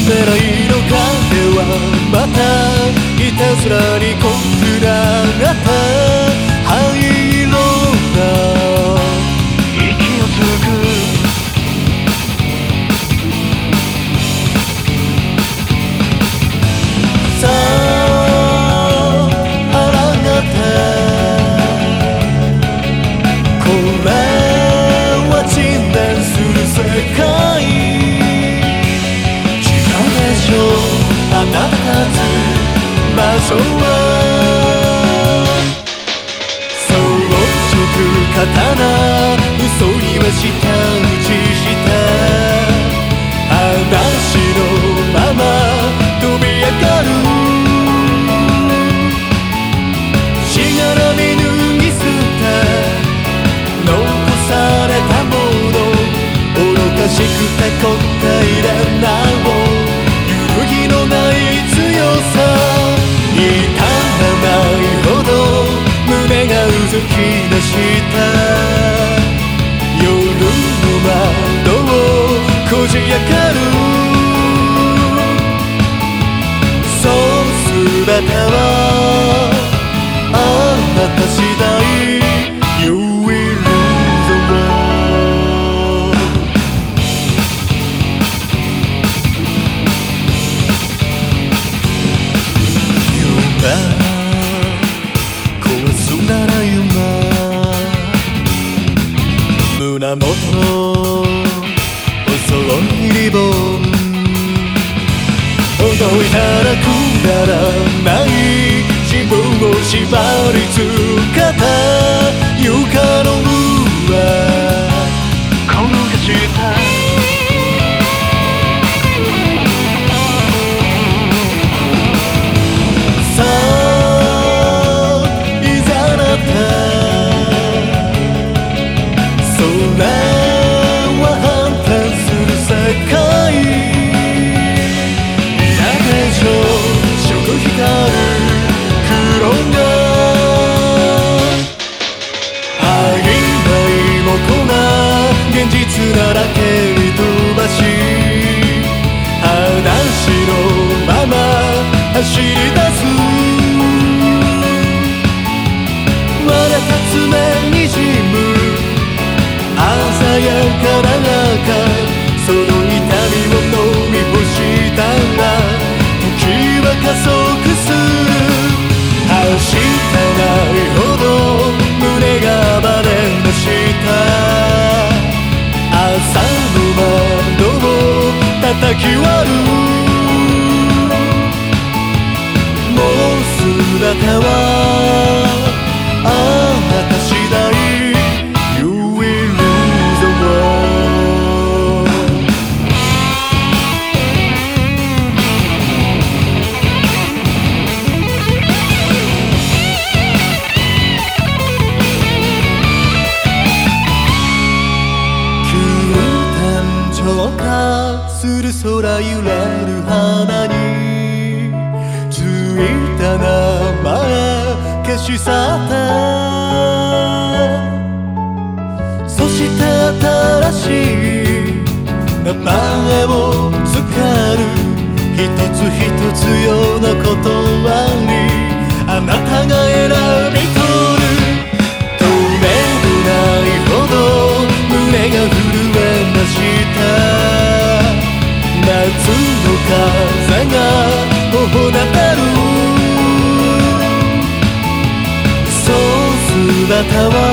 せないのかではまたいたずらにこくらったし上がるそうすべてはそのする空揺れる花についた名前消し去った。そして新しい名前をつかる。一つ一つような言葉にあなたが選びたい ಅಥವಾ